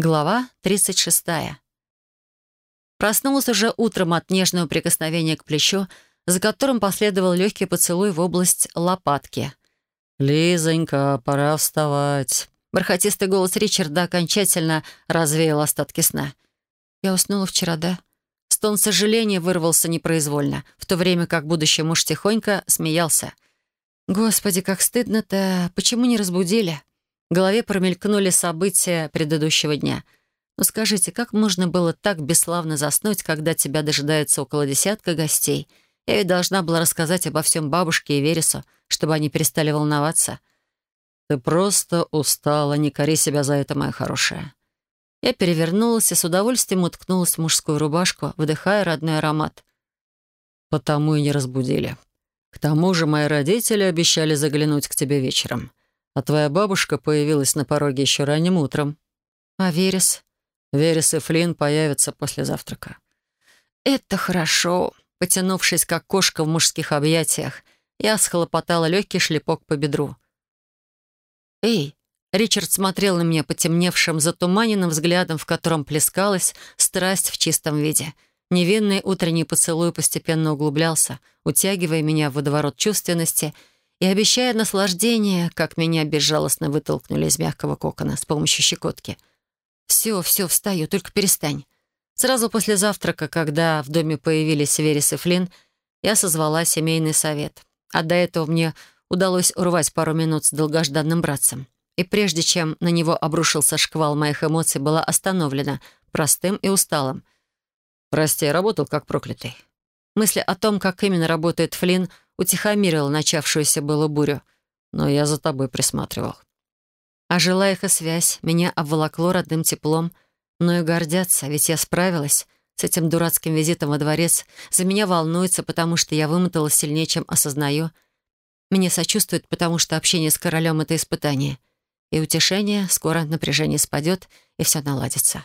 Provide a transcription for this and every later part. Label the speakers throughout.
Speaker 1: Глава 36. Проснулась уже утром от нежного прикосновения к плечу, за которым последовал легкий поцелуй в область лопатки.
Speaker 2: «Лизонька, пора вставать».
Speaker 1: Бархатистый голос Ричарда окончательно развеял остатки сна. «Я уснула вчера, да?» Стон сожаления вырвался непроизвольно, в то время как будущий муж тихонько смеялся. «Господи, как стыдно-то! Почему не разбудили?» В голове промелькнули события предыдущего дня. Но скажите, как можно было так бесславно заснуть, когда тебя дожидается около десятка гостей? Я ведь должна была рассказать обо всем бабушке и Вересу, чтобы они перестали волноваться.
Speaker 2: «Ты просто устала, не кори себя за это, моя хорошая».
Speaker 1: Я перевернулась и с удовольствием уткнулась в мужскую рубашку, выдыхая родной аромат.
Speaker 2: «Потому и не разбудили. К тому же мои родители обещали заглянуть к тебе вечером а твоя бабушка появилась на пороге еще ранним утром.
Speaker 1: А Верес?
Speaker 2: Верес и Флинн появятся после завтрака.
Speaker 1: Это хорошо. Потянувшись, как кошка в мужских объятиях, я схлопотала легкий шлепок по бедру. «Эй!» Ричард смотрел на меня потемневшим, затуманенным взглядом, в котором плескалась страсть в чистом виде. Невинный утренний поцелуй постепенно углублялся, утягивая меня в водоворот чувственности — и обещая наслаждение, как меня безжалостно вытолкнули из мягкого кокона с помощью щекотки. «Все, все, встаю, только перестань». Сразу после завтрака, когда в доме появились Верес и Флинн, я созвала семейный совет. А до этого мне удалось урвать пару минут с долгожданным братцем. И прежде чем на него обрушился шквал моих эмоций, была остановлена простым и усталым.
Speaker 2: «Прости, работал как проклятый».
Speaker 1: Мысли о том, как именно работает Флинн, утихомирил начавшуюся было бурю.
Speaker 2: Но я за тобой присматривал.
Speaker 1: А жила их и связь, меня обволокло родным теплом. Мною гордятся, ведь я справилась с этим дурацким визитом во дворец. За меня волнуется, потому что я вымоталась сильнее, чем осознаю. Мне сочувствует, потому что общение с королем — это испытание. И утешение, скоро напряжение спадет, и все наладится.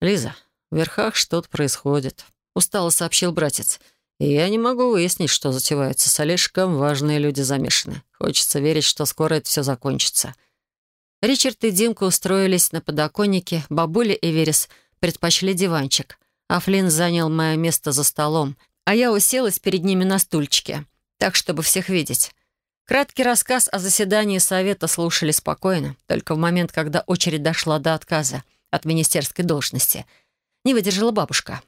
Speaker 2: «Лиза, в верхах что-то происходит», — устало сообщил братец. Я не могу выяснить, что затевается. С Олежком важные люди замешаны. Хочется верить, что скоро это все закончится.
Speaker 1: Ричард и Димка устроились на подоконнике, бабуля и Верес предпочли диванчик, а Флинн занял мое место за столом, а я уселась перед ними на стульчике, так, чтобы всех видеть. Краткий рассказ о заседании совета слушали спокойно, только в момент, когда очередь дошла до отказа от министерской должности. Не выдержала бабушка.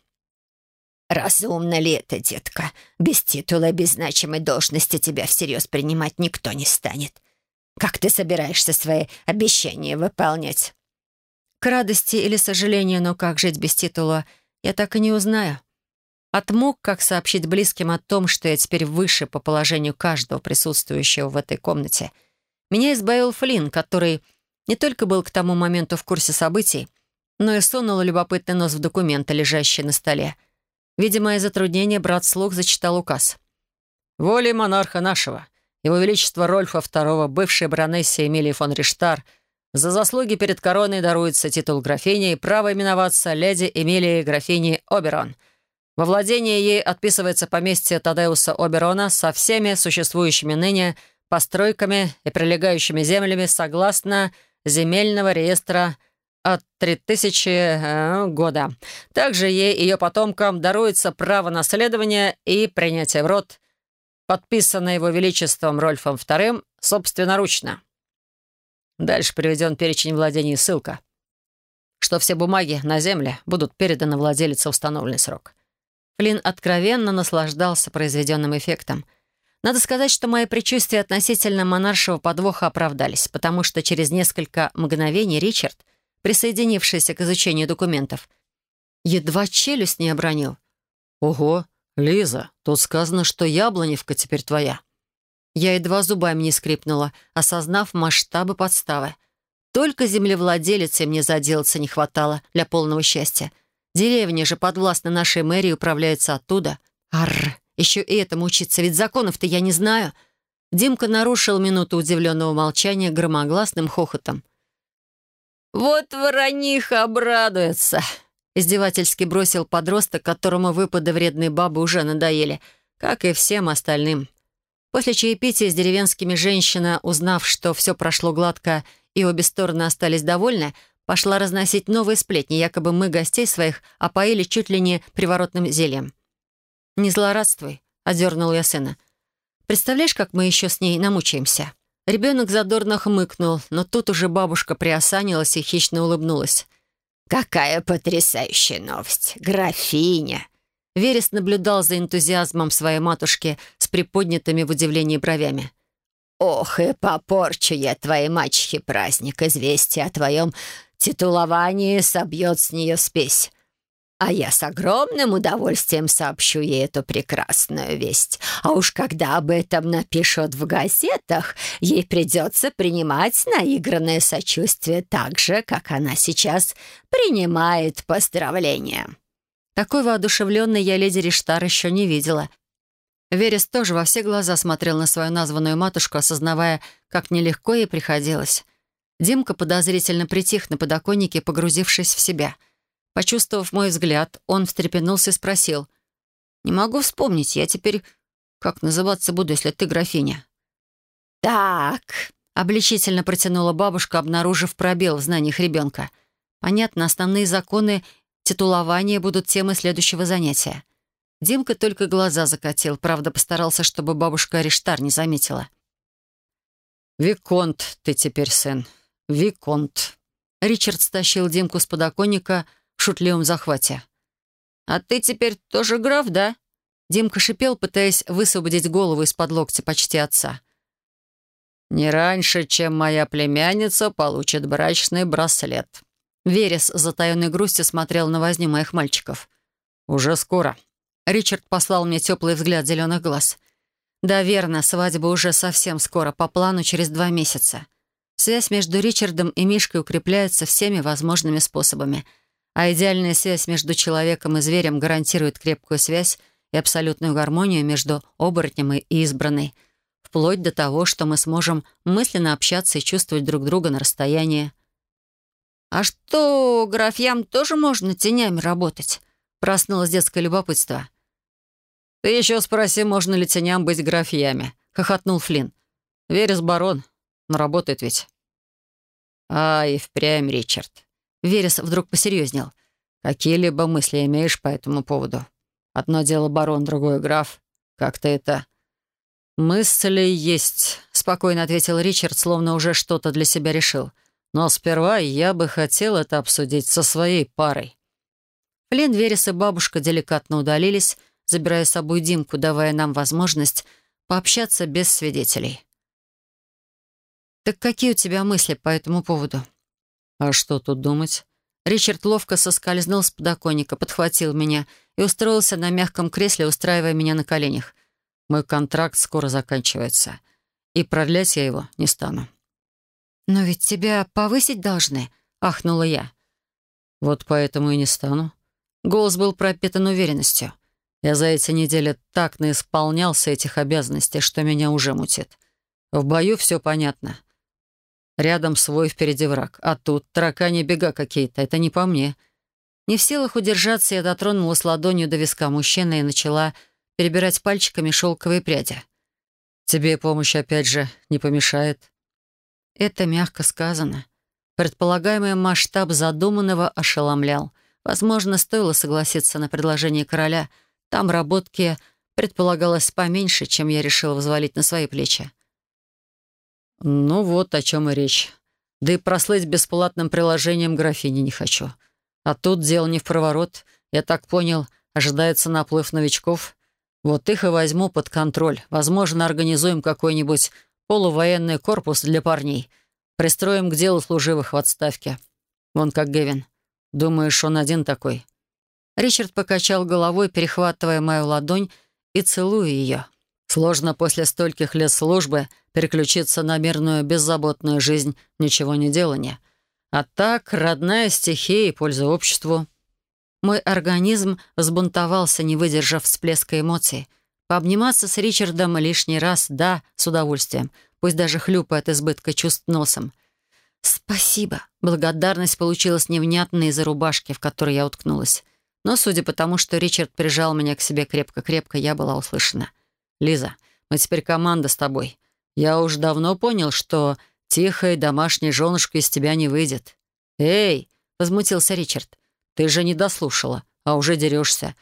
Speaker 3: «Разумно ли это, детка? Без титула и без значимой должности тебя всерьез принимать никто не станет. Как ты собираешься свои обещания выполнять?»
Speaker 1: К радости или сожалению, но как жить без титула, я так и не узнаю. Отмог, как сообщить близким о том, что я теперь выше по положению каждого присутствующего в этой комнате. Меня избавил Флинн, который не только был к тому моменту в курсе событий, но и сунул любопытный нос в документы, лежащие на столе — Видя мои затруднения, брат слух зачитал указ.
Speaker 2: «Волей монарха нашего, его величество Рольфа II, бывшей баронессе Эмилии фон Риштар, за заслуги перед короной даруется титул графини и право именоваться леди Эмилии графини Оберон. Во владении ей отписывается поместье Тадеуса Оберона со всеми существующими ныне постройками и прилегающими землями согласно земельного реестра от 3000 э, года. Также ей и ее потомкам даруется право наследования и принятия в род, подписанное его величеством Рольфом II собственноручно. Дальше приведен перечень владений и ссылка, что все бумаги на земле будут переданы владелице установленный срок.
Speaker 1: Флинн откровенно наслаждался произведенным эффектом. Надо сказать, что мои предчувствия относительно монаршего подвоха оправдались, потому что через несколько мгновений Ричард — присоединившийся к изучению документов. Едва челюсть не обронил.
Speaker 2: «Ого, Лиза, тут сказано, что Яблоневка теперь твоя».
Speaker 1: Я едва зубами не скрипнула, осознав масштабы подставы. Только землевладелицей мне заделаться не хватало для полного счастья. Деревня же подвластна нашей мэрии управляется оттуда. Арр, еще и этому учиться, ведь законов-то я не знаю. Димка нарушил минуту удивленного молчания громогласным хохотом.
Speaker 3: «Вот ворониха обрадуется!»
Speaker 1: Издевательски бросил подросток, которому выпады вредной бабы уже надоели, как и всем остальным. После чаепития с деревенскими женщина, узнав, что все прошло гладко и обе стороны остались довольны, пошла разносить новые сплетни, якобы мы гостей своих опоили чуть ли не приворотным зельем. «Не злорадствуй», — одернул я сына. «Представляешь, как мы еще с ней намучаемся?» Ребенок задорно хмыкнул, но тут уже бабушка приосанилась и хищно улыбнулась.
Speaker 3: «Какая потрясающая новость! Графиня!»
Speaker 1: Верес наблюдал за энтузиазмом своей матушки с приподнятыми в удивлении бровями.
Speaker 3: «Ох, и попорчу я твоей мачехе праздник. Известие о твоем титуловании собьет с нее спесь. А я с огромным удовольствием сообщу ей эту прекрасную весть. А уж когда об этом напишут в газетах, ей придется принимать наигранное сочувствие так же, как она сейчас принимает поздравления».
Speaker 1: Такой воодушевленной я леди Риштар еще не видела. Верес тоже во все глаза смотрел на свою названную матушку, осознавая, как нелегко ей приходилось. Димка подозрительно притих на подоконнике, погрузившись в себя. Почувствовав мой взгляд, он встрепенулся и спросил. «Не могу вспомнить, я теперь как называться буду, если ты графиня?»
Speaker 3: «Так», —
Speaker 1: обличительно протянула бабушка, обнаружив пробел в знаниях ребенка. «Понятно, основные законы титулования будут темой следующего занятия». Димка только глаза закатил, правда, постарался, чтобы бабушка Ариштар не заметила.
Speaker 2: «Виконт ты теперь, сын, Виконт».
Speaker 1: Ричард стащил Димку с подоконника шутливом захвате. «А ты теперь тоже граф, да?» Димка шипел, пытаясь высвободить голову из-под локтя почти отца.
Speaker 2: «Не раньше, чем моя племянница получит брачный браслет».
Speaker 1: Верес с затаенной грустью смотрел на возню моих мальчиков.
Speaker 2: «Уже скоро».
Speaker 1: Ричард послал мне теплый взгляд зеленых глаз. «Да, верно, свадьба уже совсем скоро, по плану через два месяца. Связь между Ричардом и Мишкой укрепляется всеми возможными способами. А идеальная связь между человеком и зверем гарантирует крепкую связь и абсолютную гармонию между оборотнем и избранной, вплоть до того, что мы сможем мысленно общаться и чувствовать друг друга на расстоянии. «А что, графьям тоже можно тенями работать?» Проснулось детское любопытство.
Speaker 2: «Ты еще спроси, можно ли теням быть графьями?» — хохотнул Флинн. «Верес барон, но работает ведь». «А, и впрямь, Ричард».
Speaker 1: Верес вдруг посерьезнел.
Speaker 2: «Какие-либо мысли имеешь по этому поводу? Одно дело барон, другое граф. Как ты это...»
Speaker 1: «Мысли есть», — спокойно ответил Ричард, словно уже что-то для себя решил.
Speaker 2: «Но сперва я бы хотел это обсудить со своей парой».
Speaker 1: Флин, Верес и бабушка деликатно удалились, забирая с собой Димку, давая нам возможность пообщаться без свидетелей. «Так какие у тебя мысли по этому поводу?»
Speaker 2: «А что тут думать?»
Speaker 1: Ричард ловко соскользнул с подоконника, подхватил меня и устроился на мягком кресле, устраивая меня на коленях.
Speaker 2: «Мой контракт скоро заканчивается, и продлять я его не стану».
Speaker 1: «Но ведь тебя повысить должны», — ахнула я.
Speaker 2: «Вот поэтому и не стану».
Speaker 1: Голос был пропитан уверенностью.
Speaker 2: Я за эти недели так наисполнялся этих обязанностей, что меня уже мутит. В бою все понятно. Рядом свой, впереди враг. А тут таракани бега какие-то. Это не по мне.
Speaker 1: Не в силах удержаться, я дотронулась ладонью до виска мужчины и начала перебирать пальчиками шелковые пряди.
Speaker 2: «Тебе помощь, опять же, не помешает?»
Speaker 1: Это мягко сказано. Предполагаемый масштаб задуманного ошеломлял. Возможно, стоило согласиться на предложение короля. Там работки предполагалось поменьше, чем я решила взвалить на свои плечи.
Speaker 2: «Ну вот о чем и речь. Да и прослыть бесплатным приложением графини не хочу. А тут дело не в проворот. Я так понял, ожидается наплыв новичков. Вот их и возьму под контроль. Возможно, организуем какой-нибудь полувоенный корпус для парней. Пристроим к делу служивых в отставке. Вон как Гевин. Думаешь, он один такой?»
Speaker 1: Ричард покачал головой, перехватывая мою ладонь и целуя ее.
Speaker 2: Сложно после стольких лет службы переключиться на мирную, беззаботную жизнь, ничего не делания. А так, родная стихия и польза обществу.
Speaker 1: Мой организм взбунтовался, не выдержав всплеска эмоций. Пообниматься с Ричардом лишний раз, да, с удовольствием, пусть даже хлюпая от избытка чувств носом. «Спасибо». Благодарность получилась невнятной из-за рубашки, в которой я уткнулась. Но, судя по тому, что Ричард прижал меня к себе крепко-крепко, я была услышана.
Speaker 2: «Лиза, мы теперь команда с тобой. Я уж давно понял, что тихой домашней женушкой из тебя не выйдет. Эй!»
Speaker 1: — возмутился Ричард. «Ты же не дослушала, а уже дерешься.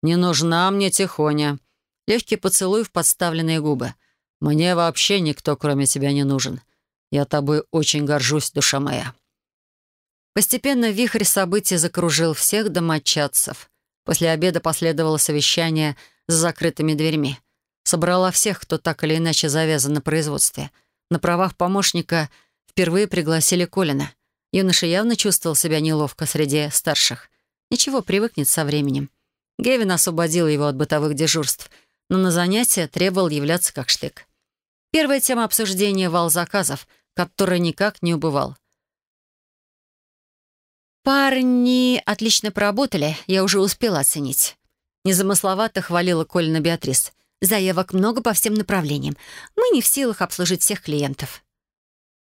Speaker 1: Не нужна мне тихоня». Легкий поцелуй в подставленные губы. «Мне вообще никто, кроме тебя, не нужен. Я тобой очень горжусь, душа моя». Постепенно вихрь событий закружил всех домочадцев. После обеда последовало совещание за закрытыми дверьми. Собрала всех, кто так или иначе завязан на производстве. На правах помощника впервые пригласили Колина. Юноша явно чувствовал себя неловко среди старших. Ничего, привыкнет со временем. Гевин освободил его от бытовых дежурств, но на занятия требовал являться как штык. Первая тема обсуждения — вал заказов, который никак не убывал — «Парни отлично поработали, я уже успела оценить». Незамысловато хвалила Колина Беатрис. «Заявок много по всем направлениям. Мы не в силах обслужить всех клиентов».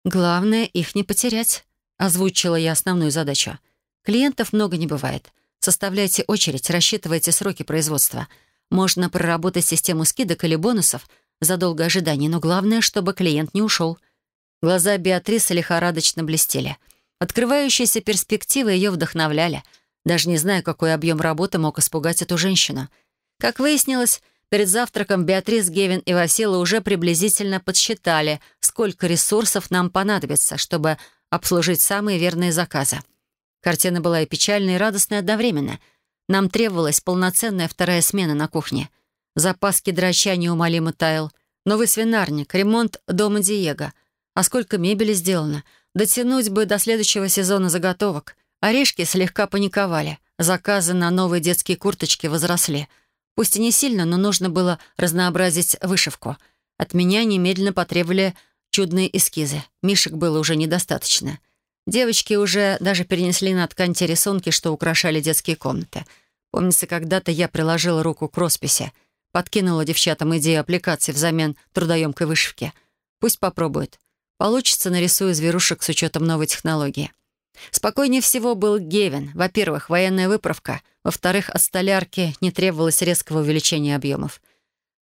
Speaker 1: «Главное, их не потерять», — озвучила я основную задачу. «Клиентов много не бывает. Составляйте очередь, рассчитывайте сроки производства. Можно проработать систему скидок или бонусов за долгое ожидание, но главное, чтобы клиент не ушел». Глаза Беатрисы лихорадочно блестели — Открывающиеся перспективы ее вдохновляли. Даже не знаю, какой объем работы мог испугать эту женщину. Как выяснилось, перед завтраком Беатрис, Гевин и Васила уже приблизительно подсчитали, сколько ресурсов нам понадобится, чтобы обслужить самые верные заказы. Картина была и печальной, и радостной одновременно. Нам требовалась полноценная вторая смена на кухне. Запас кедрача неумолимо таял. Новый свинарник, ремонт дома Диего. А сколько мебели сделано — Дотянуть бы до следующего сезона заготовок. Орешки слегка паниковали. Заказы на новые детские курточки возросли. Пусть и не сильно, но нужно было разнообразить вышивку. От меня немедленно потребовали чудные эскизы. Мишек было уже недостаточно. Девочки уже даже перенесли на ткань те рисунки, что украшали детские комнаты. Помнится, когда-то я приложила руку к росписи, подкинула девчатам идею аппликации взамен трудоемкой вышивки. Пусть попробуют. Получится, нарисую зверушек с учетом новой технологии. Спокойнее всего был Гевин. Во-первых, военная выправка. Во-вторых, от столярки не требовалось резкого увеличения объемов.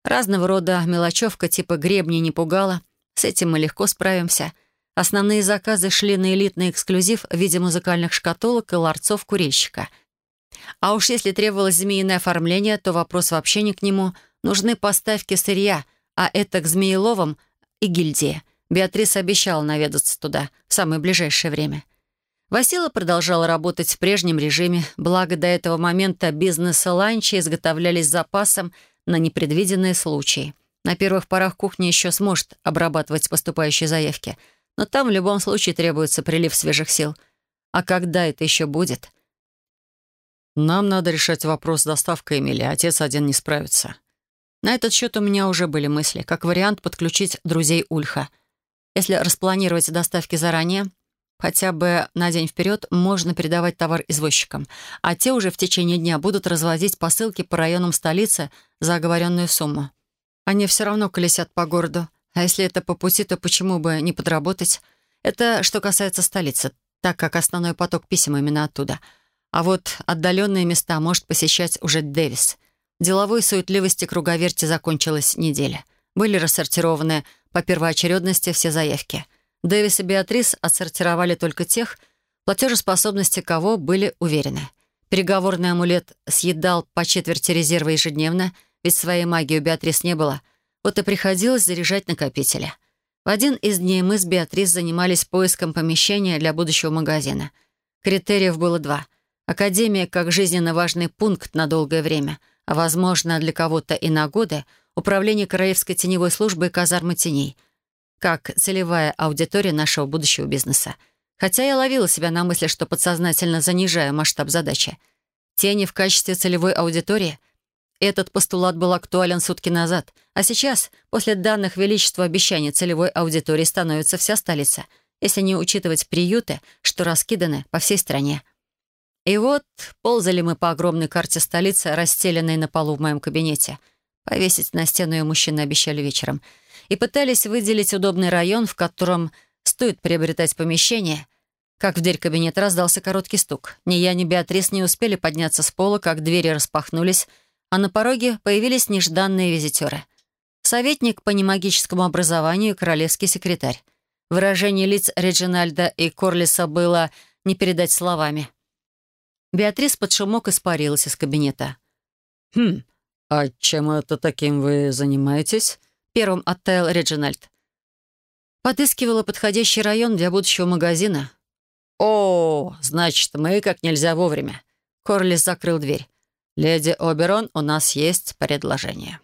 Speaker 1: Разного рода мелочевка типа гребни не пугала. С этим мы легко справимся. Основные заказы шли на элитный эксклюзив в виде музыкальных шкатулок и ларцов курильщика. А уж если требовалось змеиное оформление, то вопрос вообще не к нему. Нужны поставки сырья, а это к змееловам и гильдии — Беатрис обещала наведаться туда в самое ближайшее время. Васила продолжала работать в прежнем режиме, благо до этого момента бизнес-ланчи изготовлялись запасом на непредвиденные случаи. На первых порах кухня еще сможет обрабатывать поступающие заявки, но там в любом случае требуется прилив свежих сил. А когда это еще будет?
Speaker 2: Нам надо решать вопрос с доставкой Эмили, отец один не справится.
Speaker 1: На этот счет у меня уже были мысли, как вариант подключить друзей Ульха — если распланировать доставки заранее, хотя бы на день вперед, можно передавать товар извозчикам, а те уже в течение дня будут развозить посылки по районам столицы за оговоренную сумму. Они все равно колесят по городу, а если это по пути, то почему бы не подработать? Это что касается столицы, так как основной поток писем именно оттуда. А вот отдаленные места может посещать уже Дэвис. Деловой суетливости круговерти закончилась неделя. Были рассортированы по первоочередности все заявки. Дэвис и Беатрис отсортировали только тех, платежеспособности кого были уверены. Переговорный амулет съедал по четверти резерва ежедневно, ведь своей магии у Беатрис не было. Вот и приходилось заряжать накопители. В один из дней мы с Беатрис занимались поиском помещения для будущего магазина. Критериев было два. Академия как жизненно важный пункт на долгое время, а, возможно, для кого-то и на годы — Управление Королевской теневой службы и казармы теней, как целевая аудитория нашего будущего бизнеса. Хотя я ловила себя на мысли, что подсознательно занижаю масштаб задачи. Тени в качестве целевой аудитории — этот постулат был актуален сутки назад, а сейчас, после данных величества обещаний целевой аудитории, становится вся столица, если не учитывать приюты, что раскиданы по всей стране. И вот ползали мы по огромной карте столицы, расстеленной на полу в моем кабинете — Повесить на стену ее мужчины обещали вечером. И пытались выделить удобный район, в котором стоит приобретать помещение. Как в дверь кабинета раздался короткий стук. Ни я, ни Беатрис не успели подняться с пола, как двери распахнулись, а на пороге появились нежданные визитеры. Советник по немагическому образованию и королевский секретарь. Выражение лиц Реджинальда и Корлиса было не передать словами — Беатрис под шумок испарилась из кабинета.
Speaker 2: «Хм, а чем это таким вы занимаетесь?»
Speaker 1: Первым оттаял Реджинальд. Подыскивала подходящий район для будущего магазина.
Speaker 2: «О, значит, мы как нельзя вовремя».
Speaker 1: Корлис закрыл дверь.
Speaker 2: «Леди Оберон, у нас есть предложение».